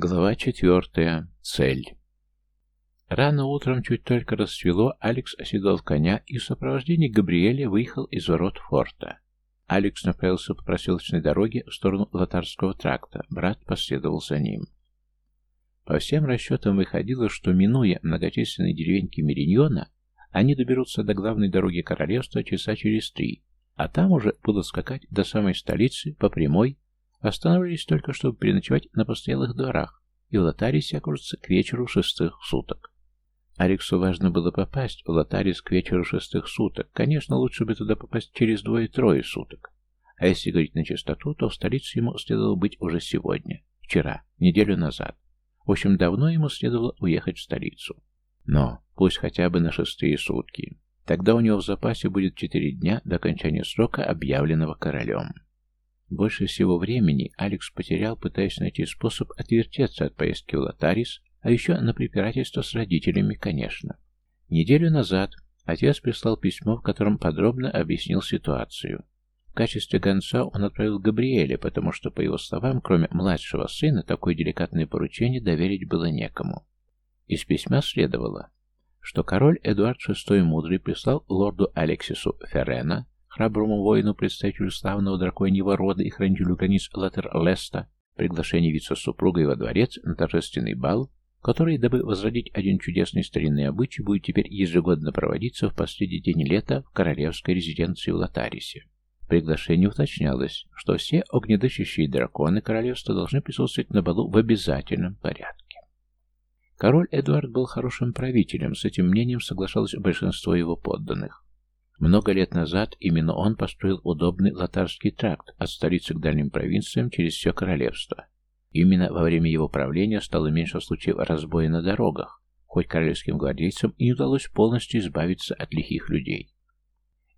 Глава четвертая. Цель. Рано утром, чуть только расцвело, Алекс оседал коня и в сопровождении Габриэля выехал из ворот форта. Алекс направился по проселочной дороге в сторону Лотарского тракта, брат последовал за ним. По всем расчетам выходило, что, минуя многочисленные деревеньки Мериньона, они доберутся до главной дороги королевства часа через три, а там уже будут скакать до самой столицы по прямой, останавливались только, чтобы переночевать на постоялых дворах, и в Лотарисе окажутся к вечеру шестых суток. Алексу важно было попасть в Лотарис к вечеру шестых суток. Конечно, лучше бы туда попасть через двое-трое суток. А если говорить на чистоту, то в столице ему следовало быть уже сегодня, вчера, неделю назад. В общем, давно ему следовало уехать в столицу. Но пусть хотя бы на шестые сутки. Тогда у него в запасе будет четыре дня до окончания срока, объявленного королем. Больше всего времени Алекс потерял, пытаясь найти способ отвертеться от поездки в Лотарис, а еще на препирательство с родителями, конечно. Неделю назад отец прислал письмо, в котором подробно объяснил ситуацию. В качестве гонца он отправил Габриэля, потому что, по его словам, кроме младшего сына, такое деликатное поручение доверить было некому. Из письма следовало, что король Эдуард VI Мудрый прислал лорду Алексису Феррена, храброму воину, представителю славного драконьего рода и хранителю границ Латер-Леста, приглашение вице-супруга во дворец на торжественный бал, который, дабы возродить один чудесный старинный обычай, будет теперь ежегодно проводиться в последний день лета в королевской резиденции в Латарисе. В уточнялось, что все огнедышащие драконы королевства должны присутствовать на балу в обязательном порядке. Король Эдуард был хорошим правителем, с этим мнением соглашалось большинство его подданных. Много лет назад именно он построил удобный латарский тракт от столицы к дальним провинциям через все королевство. Именно во время его правления стало меньше случаев разбоя на дорогах, хоть королевским гвардейцам и не удалось полностью избавиться от лихих людей.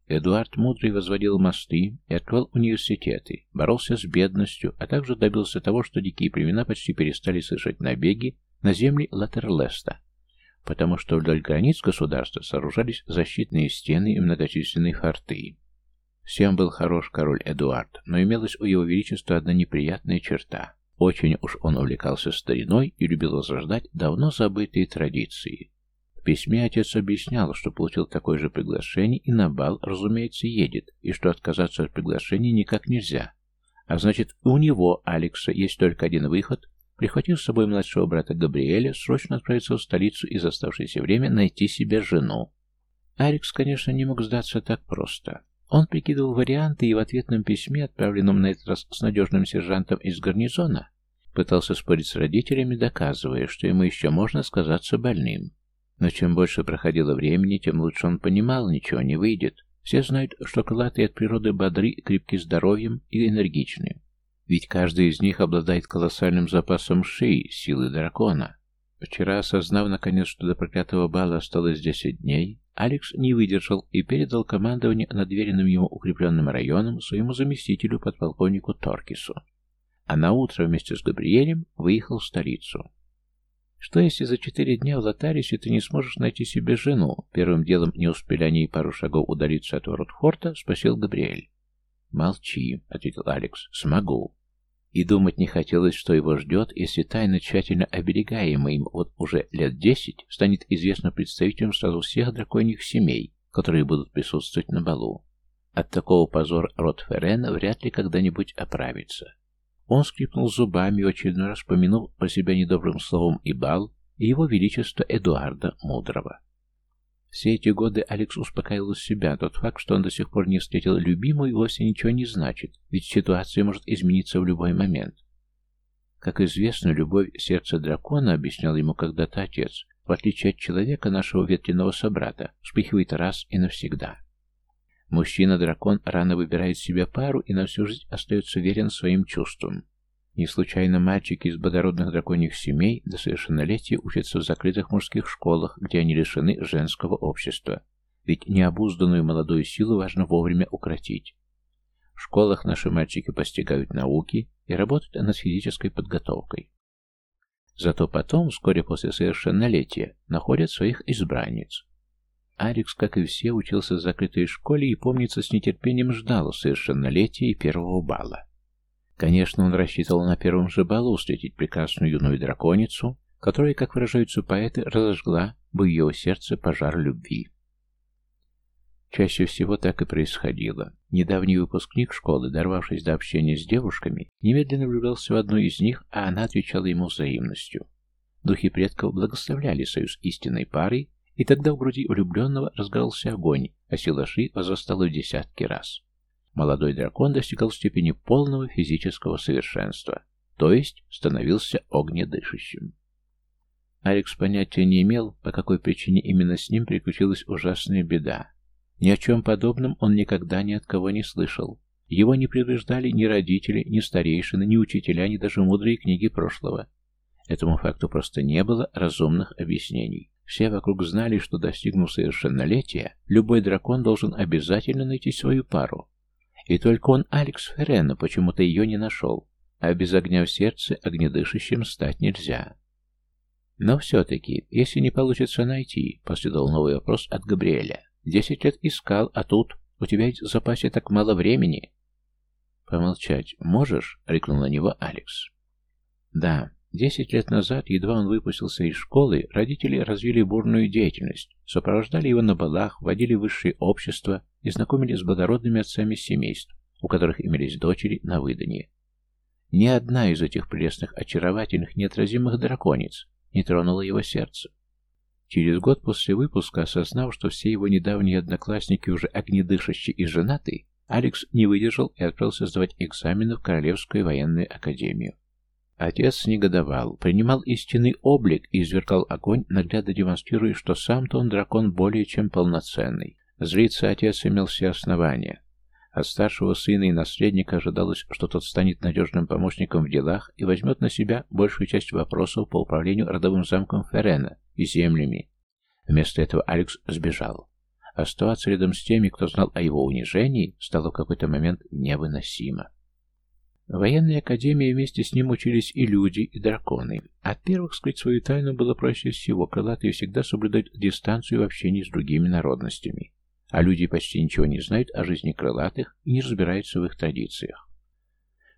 Эдуард Мудрый возводил мосты и открывал университеты, боролся с бедностью, а также добился того, что дикие племена почти перестали совершать набеги на земли Латерлеста, потому что вдоль границ государства сооружались защитные стены и многочисленные форты. Всем был хорош король Эдуард, но имелась у его величества одна неприятная черта. Очень уж он увлекался стариной и любил возрождать давно забытые традиции. В письме отец объяснял, что получил такое же приглашение и на бал, разумеется, едет, и что отказаться от приглашения никак нельзя. А значит, у него, Алекса, есть только один выход Прихватив с собой младшего брата Габриэля, срочно отправиться в столицу и за оставшееся время найти себе жену. Арикс, конечно, не мог сдаться так просто. Он прикидывал варианты и в ответном письме, отправленном на этот раз с надежным сержантом из гарнизона, пытался спорить с родителями, доказывая, что ему еще можно сказаться больным. Но чем больше проходило времени, тем лучше он понимал, ничего не выйдет. Все знают, что крылатые от природы бодры, крепки здоровьем и энергичны. Ведь каждый из них обладает колоссальным запасом шеи, силы дракона. Вчера, осознав наконец, что до проклятого бала осталось 10 дней, Алекс не выдержал и передал командование над веренным ему укрепленным районом своему заместителю, подполковнику Торкису. А на утро вместе с Габриэлем выехал в столицу. Что если за четыре дня в Лотарисе ты не сможешь найти себе жену? Первым делом, не успели они и пару шагов удалиться от ворот форта, спросил Габриэль. «Молчи», — ответил Алекс. «Смогу». И думать не хотелось, что его ждет, если тайна, тщательно оберегаемая им вот уже лет десять, станет известна представителям сразу всех драконьих семей, которые будут присутствовать на балу. От такого позора род Ферена вряд ли когда-нибудь оправится. Он скрипнул зубами, в очередной раз помянул про себя недобрым словом и бал, и его величество Эдуарда Мудрого. Все эти годы Алекс успокаивал себя. Тот факт, что он до сих пор не встретил любимую, вовсе ничего не значит, ведь ситуация может измениться в любой момент. Как известно, любовь сердца дракона, объяснял ему когда-то отец, в отличие от человека, нашего ветреного собрата, вспыхивает раз и навсегда. Мужчина-дракон рано выбирает себе пару и на всю жизнь остается верен своим чувствам. Не случайно мальчики из благородных драконьих семей до совершеннолетия учатся в закрытых мужских школах, где они лишены женского общества. Ведь необузданную молодую силу важно вовремя укротить. В школах наши мальчики постигают науки и работают над физической подготовкой. Зато потом, вскоре после совершеннолетия, находят своих избранниц. Алекс, как и все, учился в закрытой школе и, помнится, с нетерпением ждал совершеннолетия и первого бала. Конечно, он рассчитывал на первом же балу встретить прекрасную юную драконицу, которая, как выражаются поэты, разожгла бы ее сердце пожар любви. Чаще всего так и происходило. Недавний выпускник школы, дорвавшись до общения с девушками, немедленно влюблялся в одну из них, а она отвечала ему взаимностью. Духи предков благословляли союз истинной парой, и тогда в груди влюбленного разгорался огонь, а сила Ши возрастала в десятки раз. Молодой дракон достигал степени полного физического совершенства, то есть становился огнедышащим. Алекс понятия не имел, по какой причине именно с ним приключилась ужасная беда. Ни о чем подобном он никогда ни от кого не слышал. Его не предупреждали ни родители, ни старейшины, ни учителя, ни даже мудрые книги прошлого. Этому факту просто не было разумных объяснений. Все вокруг знали, что, достигнув совершеннолетия, любой дракон должен обязательно найти свою пару. И только он, Алекс Феррена, почему-то ее не нашел. А без огня в сердце огнедышащим стать нельзя. Но все-таки, если не получится найти, последовал новый вопрос от Габриэля. Десять лет искал, а тут у тебя в запасе так мало времени. Помолчать можешь? рыкнул на него Алекс. Да, десять лет назад, едва он выпустился из школы, родители развили бурную деятельность, сопровождали его на балах, вводили в высшее общество и знакомили с благородными отцами семейств, у которых имелись дочери на выданье. Ни одна из этих прелестных, очаровательных, неотразимых дракониц не тронуло его сердце. Через год после выпуска, осознав, что все его недавние одноклассники уже огнедышащие и женаты, Алекс не выдержал и отправился сдавать экзамены в Королевскую военную академию. Отец негодовал, принимал истинный облик и извергал огонь, наглядно демонстрируя, что сам-то он дракон более чем полноценный. Злиться отец имел все основания. От старшего сына и наследника ожидалось, что тот станет надежным помощником в делах и возьмет на себя большую часть вопросов по управлению родовым замком Ферена и землями. Вместо этого Алекс сбежал. Оставаться рядом с теми, кто знал о его унижении, стало в какой-то момент невыносимо. В военной академии вместе с ним учились и люди, и драконы. От первых скрыть свою тайну было проще всего, крылатые всегда соблюдают дистанцию в общении с другими народностями а люди почти ничего не знают о жизни крылатых и не разбираются в их традициях.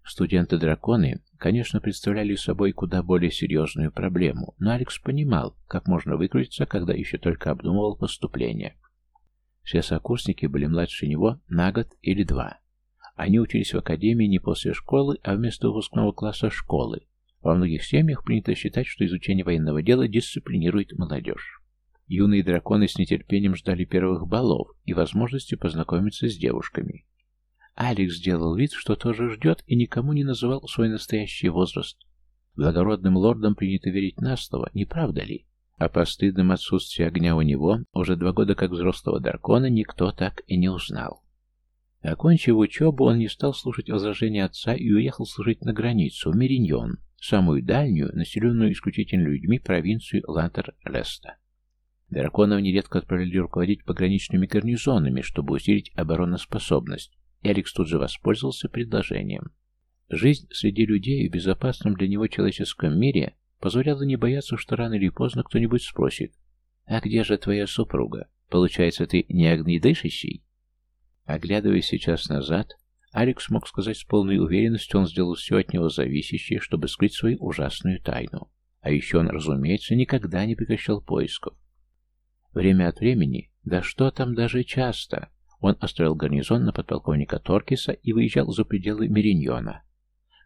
Студенты-драконы, конечно, представляли собой куда более серьезную проблему, но Алекс понимал, как можно выкрутиться, когда еще только обдумывал поступление. Все сокурсники были младше него на год или два. Они учились в академии не после школы, а вместо выпускного класса школы. Во многих семьях принято считать, что изучение военного дела дисциплинирует молодежь. Юные драконы с нетерпением ждали первых балов и возможности познакомиться с девушками. Алекс сделал вид, что тоже ждет, и никому не называл свой настоящий возраст. Благородным лордам принято верить на слово, не правда ли? А по стыдным отсутствию огня у него, уже два года как взрослого дракона, никто так и не узнал. Окончив учебу, он не стал слушать возражения отца и уехал служить на границу, в Мериньон, самую дальнюю, населенную исключительно людьми провинцию Лантер-Леста. Драконов нередко отправляли руководить пограничными гарнизонами, чтобы усилить обороноспособность, и Алекс тут же воспользовался предложением. Жизнь среди людей в безопасном для него человеческом мире позволяла не бояться, что рано или поздно кто-нибудь спросит «А где же твоя супруга? Получается, ты не огнедышащий?» Оглядываясь сейчас назад, Алекс мог сказать с полной уверенностью, он сделал все от него зависящее, чтобы скрыть свою ужасную тайну. А еще он, разумеется, никогда не прекращал поисков. Время от времени, да что там даже часто, он остроил гарнизон на подполковника Торкиса и выезжал за пределы Мериньона.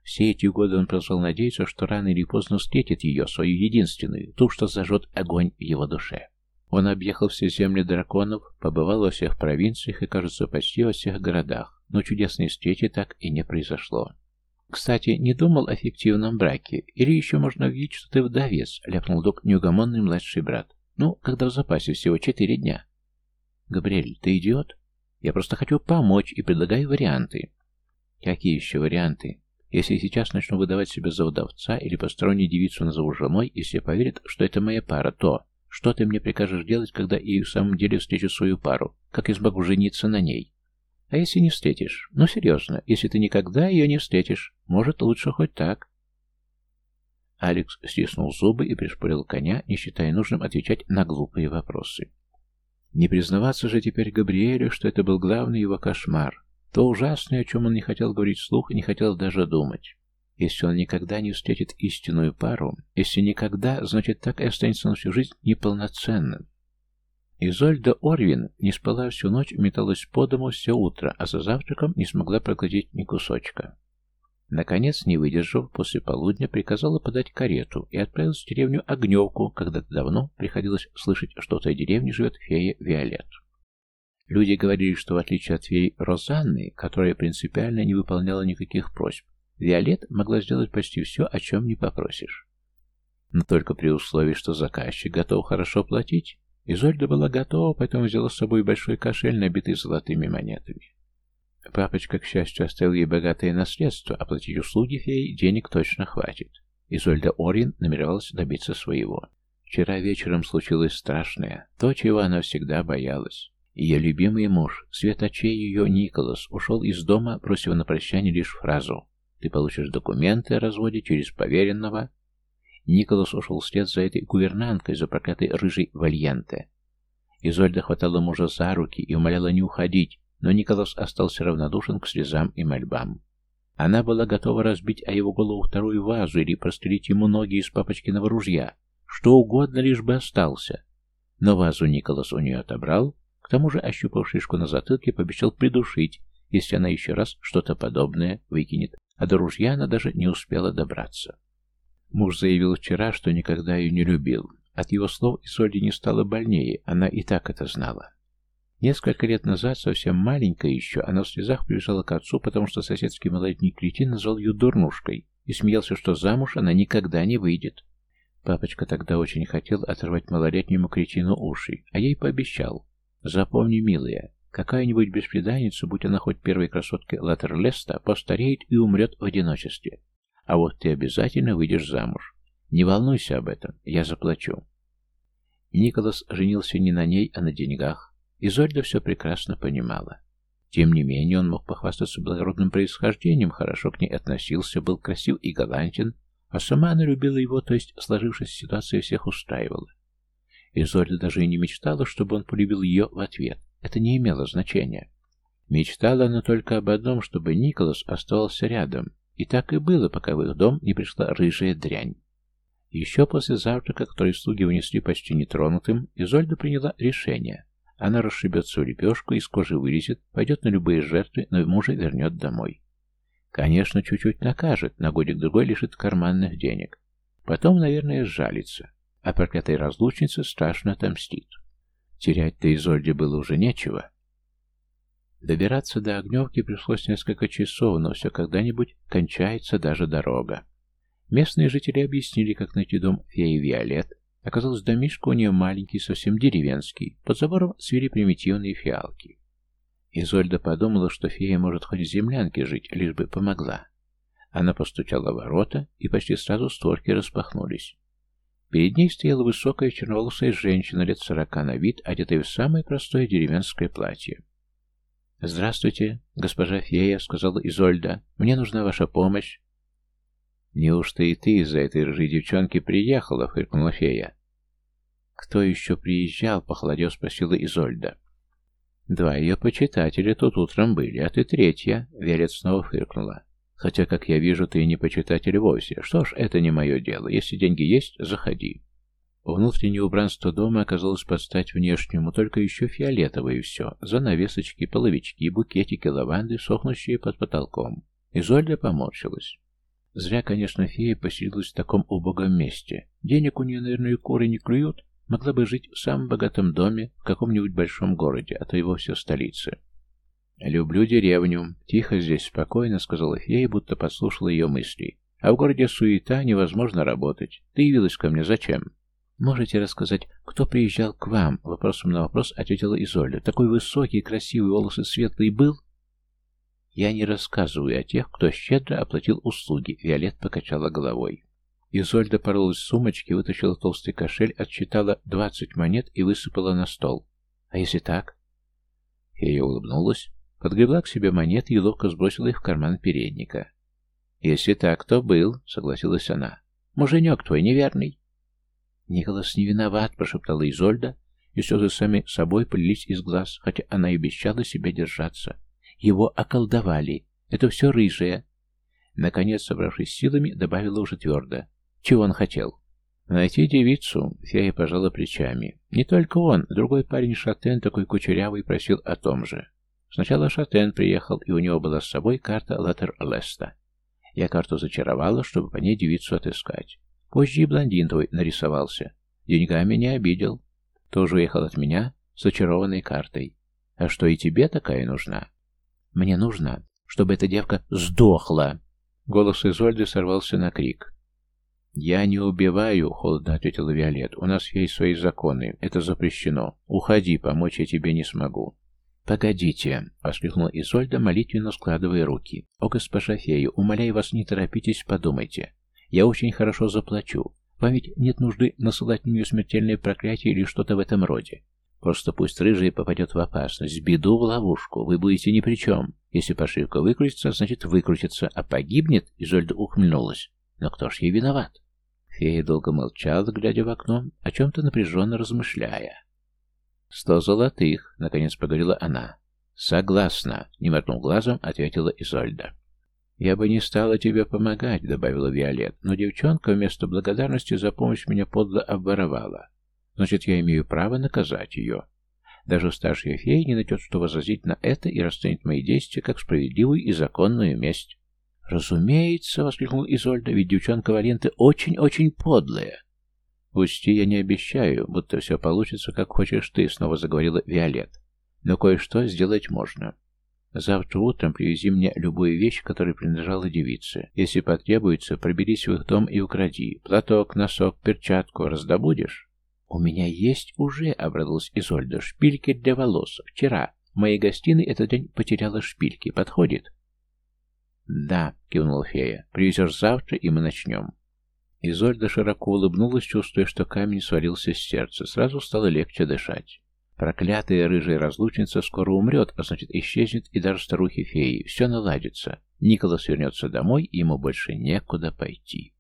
Все эти годы он продолжал надеяться, что рано или поздно встретит ее, свою единственную, ту, что зажжет огонь в его душе. Он объехал все земли драконов, побывал во всех провинциях и, кажется, почти во всех городах, но чудесной встречи так и не произошло. «Кстати, не думал о фиктивном браке? Или еще можно видеть, что ты вдовец?» — ляпнул док неугомонный младший брат. Ну, когда в запасе всего четыре дня. Габриэль, ты идиот? Я просто хочу помочь и предлагаю варианты. Какие еще варианты? Если сейчас начну выдавать себя за вдовца или постороннюю девицу назову женой, и все поверят, что это моя пара, то что ты мне прикажешь делать, когда я в самом деле встречу свою пару? Как я смогу жениться на ней? А если не встретишь? Ну, серьезно, если ты никогда ее не встретишь, может, лучше хоть так. Алекс стиснул зубы и пришпорил коня, не считая нужным отвечать на глупые вопросы. Не признаваться же теперь Габриэлю, что это был главный его кошмар. То ужасное, о чем он не хотел говорить вслух и не хотел даже думать. Если он никогда не встретит истинную пару, если никогда, значит так и останется на всю жизнь неполноценным. Изольда Орвин не спала всю ночь, металась по дому все утро, а за завтраком не смогла проглотить ни кусочка. Наконец, не выдержав, после полудня приказала подать карету и отправилась в деревню Огневку, когда-то давно приходилось слышать, что в той деревне живет фея Виолет. Люди говорили, что в отличие от феи Розанны, которая принципиально не выполняла никаких просьб, Виолет могла сделать почти все, о чем не попросишь. Но только при условии, что заказчик готов хорошо платить. Изольда была готова, поэтому взяла с собой большой кошель, набитый золотыми монетами. Папочка, к счастью, оставил ей богатое наследство, оплатить услуги феи денег точно хватит. Изольда Орин намеревалась добиться своего. Вчера вечером случилось страшное, то, чего она всегда боялась. Ее любимый муж, светочей ее Николас, ушел из дома, бросив на прощание лишь фразу «Ты получишь документы о разводе через поверенного». Николас ушел вслед за этой гувернанткой, за проклятой рыжей Вальенте. Изольда хватала мужа за руки и умоляла не уходить, но Николас остался равнодушен к слезам и мольбам. Она была готова разбить о его голову вторую вазу или прострелить ему ноги из папочкиного ружья, что угодно, лишь бы остался. Но вазу Николас у нее отобрал, к тому же, ощупав шишку на затылке, пообещал придушить, если она еще раз что-то подобное выкинет, а до ружья она даже не успела добраться. Муж заявил вчера, что никогда ее не любил. От его слов Изольде не стало больнее, она и так это знала. Несколько лет назад, совсем маленькая еще, она в слезах прибежала к отцу, потому что соседский малолетний кретин назвал ее дурнушкой и смеялся, что замуж она никогда не выйдет. Папочка тогда очень хотел оторвать малолетнему кретину уши, а ей пообещал. «Запомни, милая, какая-нибудь беспреданница, будь она хоть первой красоткой Латерлеста, постареет и умрет в одиночестве. А вот ты обязательно выйдешь замуж. Не волнуйся об этом, я заплачу». Николас женился не на ней, а на деньгах. Изольда все прекрасно понимала. Тем не менее, он мог похвастаться благородным происхождением, хорошо к ней относился, был красив и галантен, а сама она любила его, то есть сложившаяся ситуация всех устраивала. Изольда даже и не мечтала, чтобы он полюбил ее в ответ. Это не имело значения. Мечтала она только об одном, чтобы Николас оставался рядом. И так и было, пока в их дом не пришла рыжая дрянь. Еще после завтрака, который слуги унесли почти нетронутым, Изольда приняла решение. Она расшибется в лепешку, из кожи вылезет, пойдет на любые жертвы, но мужа вернет домой. Конечно, чуть-чуть накажет, на годик-другой лишит карманных денег. Потом, наверное, сжалится, а проклятой разлучнице страшно отомстит. Терять-то Изольде было уже нечего. Добираться до Огневки пришлось несколько часов, но все когда-нибудь кончается даже дорога. Местные жители объяснили, как найти дом феи Виолет, Оказалось, домишко у нее маленький, совсем деревенский. Под забором свели примитивные фиалки. Изольда подумала, что фея может хоть в землянке жить, лишь бы помогла. Она постучала в ворота, и почти сразу створки распахнулись. Перед ней стояла высокая черноволосая женщина лет сорока на вид, одетая в самое простое деревенское платье. «Здравствуйте, госпожа фея», — сказала Изольда. «Мне нужна ваша помощь». «Неужто и ты из-за этой рыжей девчонки приехала?» — фыркнула фея. «Кто еще приезжал?» — похолодев спросила Изольда. «Два ее почитателя тут утром были, а ты третья», — Верец снова фыркнула. «Хотя, как я вижу, ты не почитатель вовсе. Что ж, это не мое дело. Если деньги есть, заходи». Внутреннее убранство дома оказалось под стать внешнему, только еще фиолетовое все. Занавесочки, половички, букетики лаванды, сохнущие под потолком. Изольда поморщилась. Зря, конечно, фея поселилась в таком убогом месте. Денег у нее, наверное, и куры не клюют, Могла бы жить в самом богатом доме в каком-нибудь большом городе, а то и вовсе в столице. «Люблю деревню. Тихо здесь, спокойно», — сказала фея, будто подслушала ее мысли. «А в городе суета, невозможно работать. Ты явилась ко мне зачем?» «Можете рассказать, кто приезжал к вам?» Вопросом на вопрос ответила Изольда. «Такой высокий, красивый, волосы светлые был?» «Я не рассказываю о тех, кто щедро оплатил услуги», — Виолет покачала головой. Изольда порылась в сумочке, вытащила толстый кошель, отсчитала двадцать монет и высыпала на стол. «А если так?» Фея улыбнулась, подгребла к себе монеты и ловко сбросила их в карман передника. «Если так, то был», — согласилась она. «Муженек твой неверный». «Николас не виноват», — прошептала Изольда, и слезы сами собой полились из глаз, хотя она и обещала себя держаться. Его околдовали. Это все рыжее. Наконец, собравшись силами, добавила уже твердо. Чего он хотел? Найти девицу, фея пожала плечами. Не только он, другой парень Шатен, такой кучерявый, просил о том же. Сначала Шатен приехал, и у него была с собой карта Латер-Леста. Я карту зачаровала, чтобы по ней девицу отыскать. Позже и блондин твой нарисовался. Деньгами не обидел. Тоже уехал от меня с очарованной картой. А что и тебе такая нужна? Мне нужно, чтобы эта девка сдохла. Голос Изольды сорвался на крик. «Я не убиваю», — холодно ответила Виолет. «У нас есть свои законы. Это запрещено. Уходи, помочь я тебе не смогу». «Погодите», — воскликнула Изольда, молитвенно складывая руки. «О, госпожа фея, умоляю вас, не торопитесь, подумайте. Я очень хорошо заплачу. Вам ведь нет нужды насылать на нее смертельное проклятие или что-то в этом роде. Просто пусть рыжий попадет в опасность, в беду, в ловушку. Вы будете ни при чем. Если пошивка выкрутится, значит выкрутится, а погибнет, Изольда ухмыльнулась. Но кто ж ей виноват?» Фея долго молчала, глядя в окно, о чем-то напряженно размышляя. «Сто золотых», — наконец поговорила она. «Согласна», — не моргнув глазом, ответила Изольда. «Я бы не стала тебе помогать», — добавила Виолет, «но девчонка вместо благодарности за помощь меня подло обворовала. Значит, я имею право наказать ее. Даже старшая фея не найдет, что возразить на это и расценит мои действия как справедливую и законную месть». «Разумеется», — воскликнул Изольда, — «ведь девчонка Валенты очень-очень подлая». «Учти, я не обещаю, будто все получится, как хочешь ты», — снова заговорила Виолет. «Но кое-что сделать можно. Завтра утром привези мне любую вещь, которая принадлежала девице. Если потребуется, проберись в их дом и укради. Платок, носок, перчатку раздобудешь?» «У меня есть уже», — обрадовалась Изольда, — «шпильки для волос. Вчера в моей гостиной этот день потеряла шпильки. Подходит?» «Да», — кивнула фея, — «привезешь завтра, и мы начнем». Изольда широко улыбнулась, чувствуя, что камень свалился с сердца. Сразу стало легче дышать. Проклятая рыжая разлучница скоро умрет, а значит исчезнет и даже старухи-феи. Все наладится. Николас вернется домой, и ему больше некуда пойти.